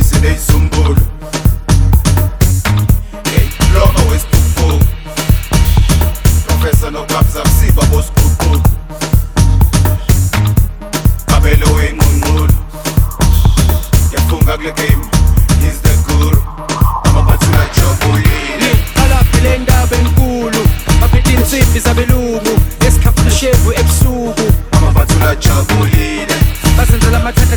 Ich Sumbolo. Loka wesikhukulu Professor nokabza msiba bosikhukulu Kabelo wenqunqulo Yafunga kule game he's the guru Amabathula jobulile Qalaphi le ndaba enkulu Abhithi insimbi zabelungu Esikhapha shevu ebusuku Amabathula jobulile Bazenzela amathanda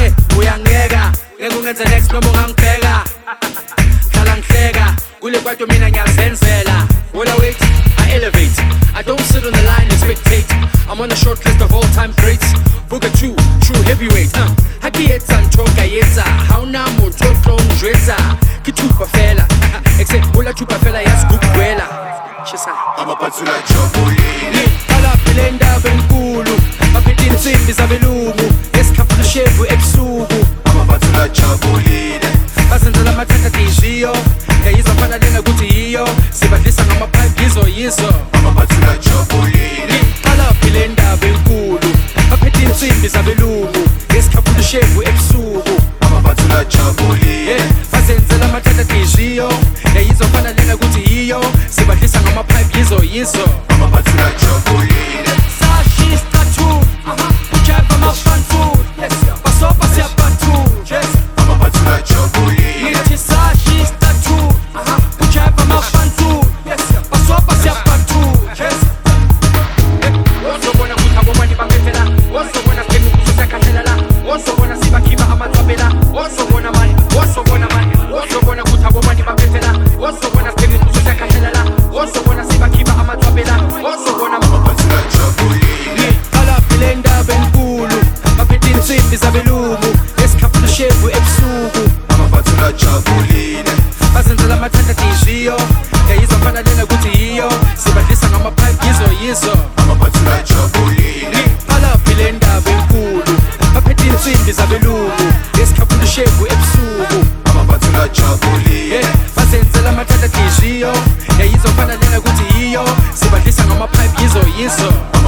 ngihleka kule kwato mina ngiyazenzela While I wait, I elevate. I don't sit on the line and spectate. I'm on a short list of all-time greats. Booker 2, true heavyweight uh. Hakietsa ntoka yetsa Hauna motlotlo njwetsa Ke thupa fela Except ula thupa fela ya sgugwela Chisa amaphathula jabulile Ngiqala phile ndaba enkulu Baphethe insimbi zabelungu Ngesikhaphula shevu ebusuku amaphathula jabulile isso. yo. On ngama-pipe izo yizo.